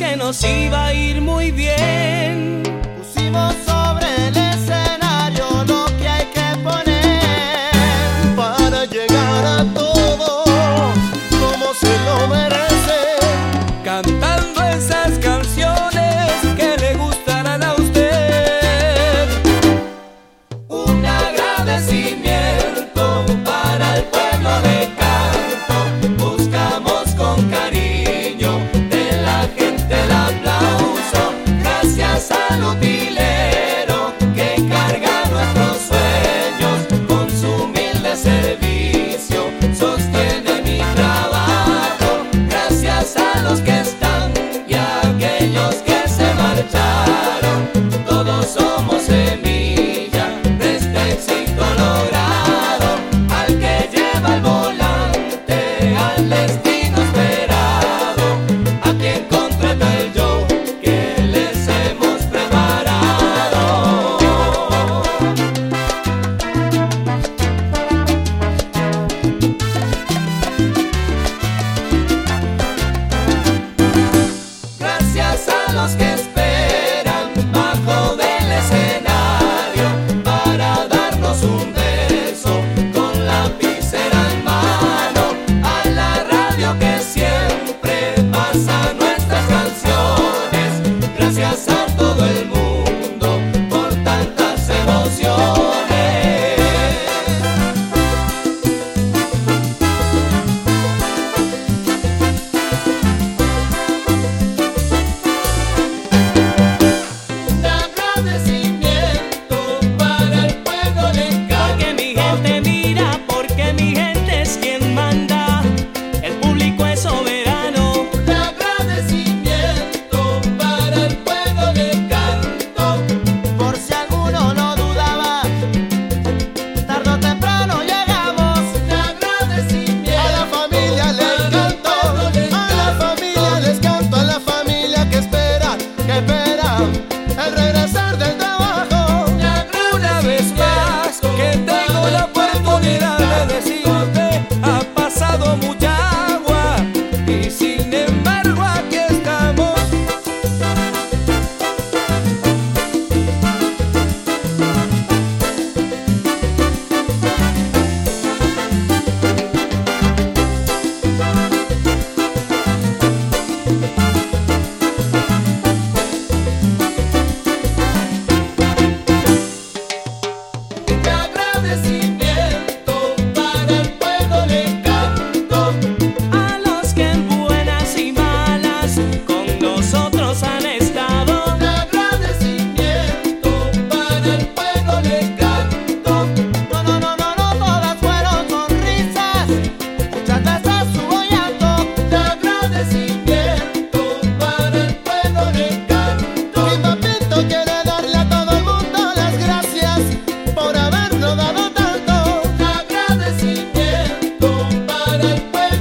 que nos iba a ir muy bien. Pusimos sobre el escenario lo que hay que poner para llegar a todos como se lo merece. Cantando esas canciones.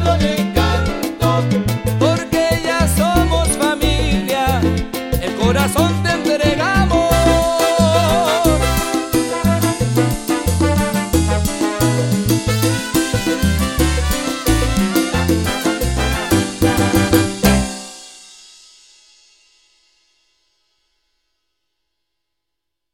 lónìí.